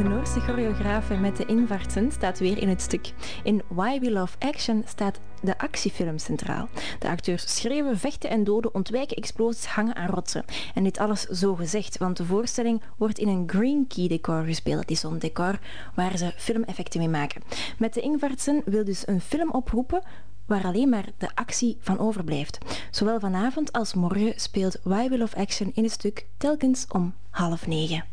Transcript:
De Noorse choreografe met de invartsen staat weer in het stuk. In Why We Love Action staat de actiefilm centraal. De acteurs schreeuwen, vechten en doden, ontwijken explosies, hangen aan rotsen. En dit alles zo gezegd, want de voorstelling wordt in een green key decor gespeeld. Het is zo'n decor waar ze filmeffecten mee maken. Met de invartsen wil dus een film oproepen waar alleen maar de actie van overblijft. Zowel vanavond als morgen speelt Why We Love Action in het stuk telkens om half negen.